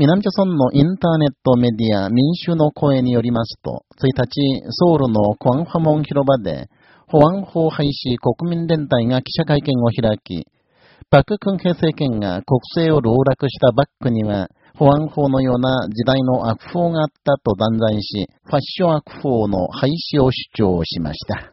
南朝村のインターネットメディア民衆の声によりますと、1日、ソウルのコアンファモン広場で、保安法廃止国民連帯が記者会見を開き、パク・クンヘ政権が国政を籠絡したバックには、保安法のような時代の悪法があったと断罪し、ファッション悪法の廃止を主張しました。